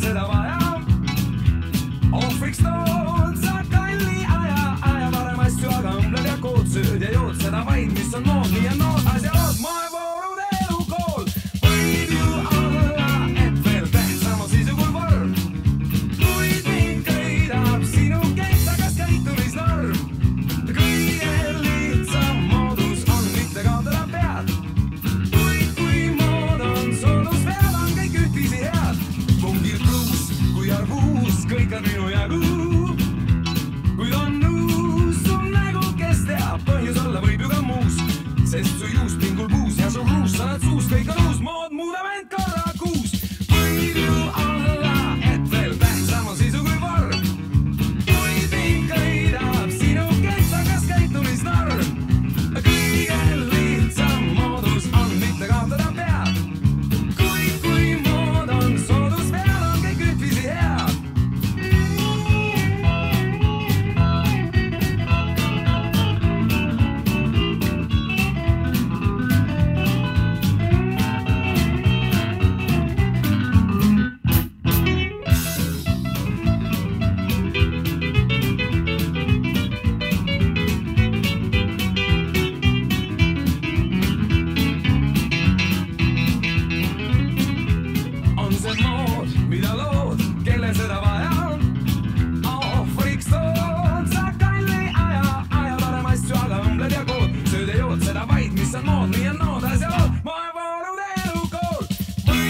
se la va. to inutile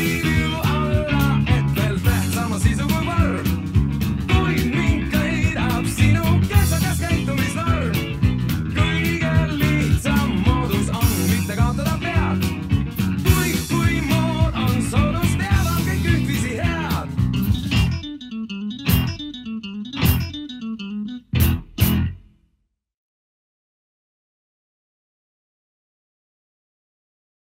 Thank you.